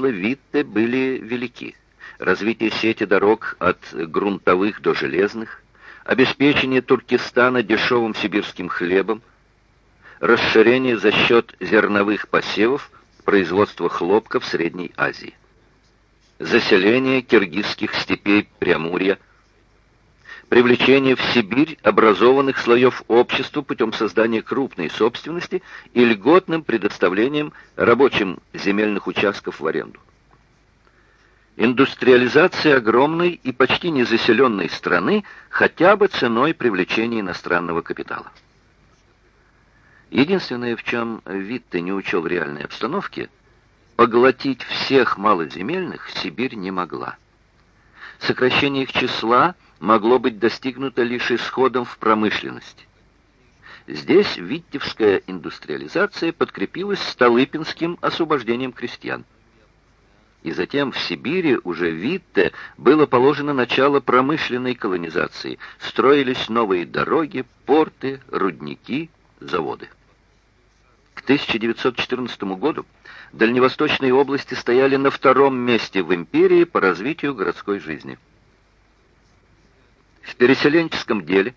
замыслы Витте были велики. Развитие сети дорог от грунтовых до железных, обеспечение Туркестана дешевым сибирским хлебом, расширение за счет зерновых посевов производства хлопка в Средней Азии, заселение киргизских степей Преамурья – привлечение в Сибирь образованных слоев общества путем создания крупной собственности и льготным предоставлением рабочим земельных участков в аренду. Индустриализация огромной и почти незаселенной страны хотя бы ценой привлечения иностранного капитала. Единственное, в чем Витте не учел реальной обстановки, поглотить всех малоземельных Сибирь не могла. Сокращение их числа – могло быть достигнуто лишь исходом в промышленности. Здесь виттевская индустриализация подкрепилась Столыпинским освобождением крестьян. И затем в Сибири уже Витте было положено начало промышленной колонизации. Строились новые дороги, порты, рудники, заводы. К 1914 году дальневосточные области стояли на втором месте в империи по развитию городской жизни. Переселенческом деле,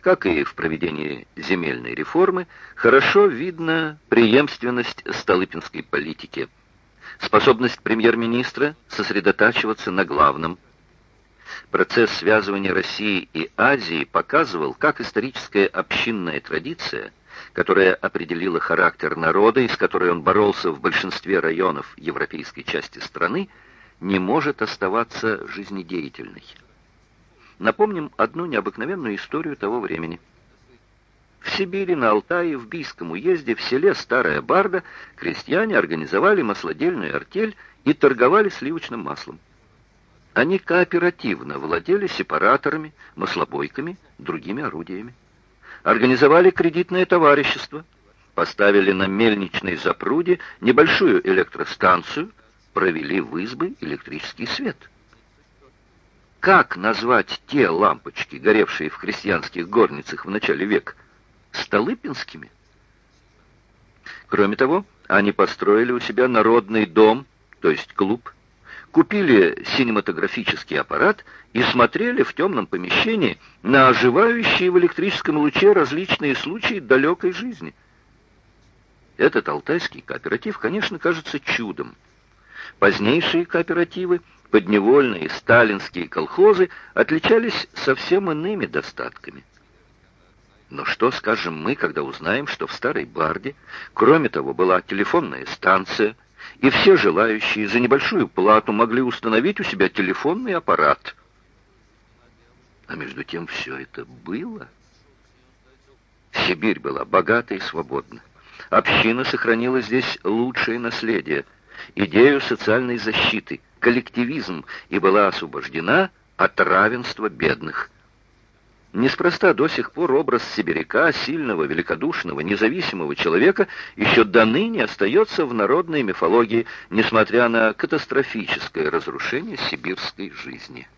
как и в проведении земельной реформы, хорошо видна преемственность столыпинской политики, способность премьер-министра сосредотачиваться на главном. Процесс связывания России и Азии показывал, как историческая общинная традиция, которая определила характер народа и с которой он боролся в большинстве районов европейской части страны, не может оставаться жизнедеятельной. Напомним одну необыкновенную историю того времени. В Сибири, на Алтае, в Бийском уезде, в селе Старая Барда, крестьяне организовали маслодельную артель и торговали сливочным маслом. Они кооперативно владели сепараторами, маслобойками, другими орудиями. Организовали кредитное товарищество, поставили на мельничной запруде небольшую электростанцию, провели в избы электрический свет – как назвать те лампочки, горевшие в крестьянских горницах в начале века? Столыпинскими? Кроме того, они построили у себя народный дом, то есть клуб, купили синематографический аппарат и смотрели в темном помещении на оживающие в электрическом луче различные случаи далекой жизни. Этот алтайский кооператив, конечно, кажется чудом. Позднейшие кооперативы – подневольные сталинские колхозы отличались совсем иными достатками. Но что скажем мы, когда узнаем, что в Старой Барде, кроме того, была телефонная станция, и все желающие за небольшую плату могли установить у себя телефонный аппарат? А между тем все это было. Сибирь была богата и свободна. Община сохранила здесь лучшее наследие, идею социальной защиты – коллективизм и была освобождена от равенства бедных. Неспроста до сих пор образ сибиряка, сильного, великодушного, независимого человека, еще до ныне остается в народной мифологии, несмотря на катастрофическое разрушение сибирской жизни.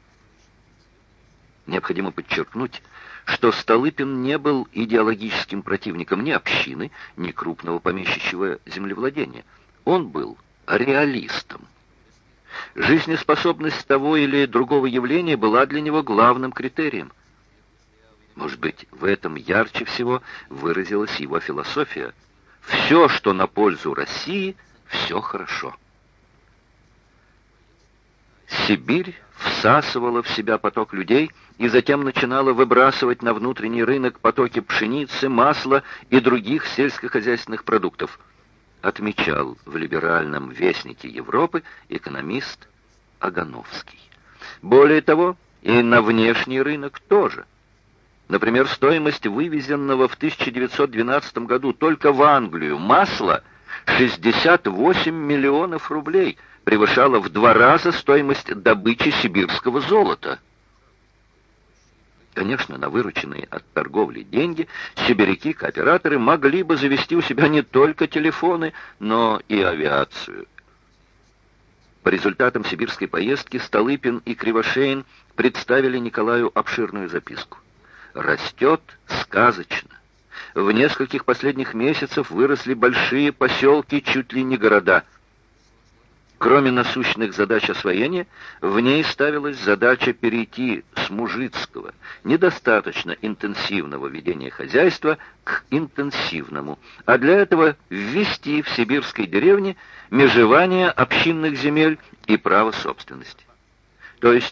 Необходимо подчеркнуть, что Столыпин не был идеологическим противником ни общины, ни крупного помещичьего землевладения. Он был реалистом. Жизнеспособность того или другого явления была для него главным критерием. Может быть, в этом ярче всего выразилась его философия. Все, что на пользу России, все хорошо. Сибирь всасывала в себя поток людей и затем начинала выбрасывать на внутренний рынок потоки пшеницы, масла и других сельскохозяйственных продуктов – отмечал в либеральном вестнике Европы экономист Агановский. Более того, и на внешний рынок тоже. Например, стоимость вывезенного в 1912 году только в Англию масла 68 миллионов рублей превышала в два раза стоимость добычи сибирского золота. Конечно, на вырученные от торговли деньги сибиряки-кооператоры могли бы завести у себя не только телефоны, но и авиацию. По результатам сибирской поездки Столыпин и Кривошеин представили Николаю обширную записку. Растет сказочно. В нескольких последних месяцев выросли большие поселки, чуть ли не города. Кроме насущных задач освоения, в ней ставилась задача перейти с мужицкого, недостаточно интенсивного ведения хозяйства к интенсивному, а для этого ввести в сибирской деревне межевание общинных земель и право собственности. То есть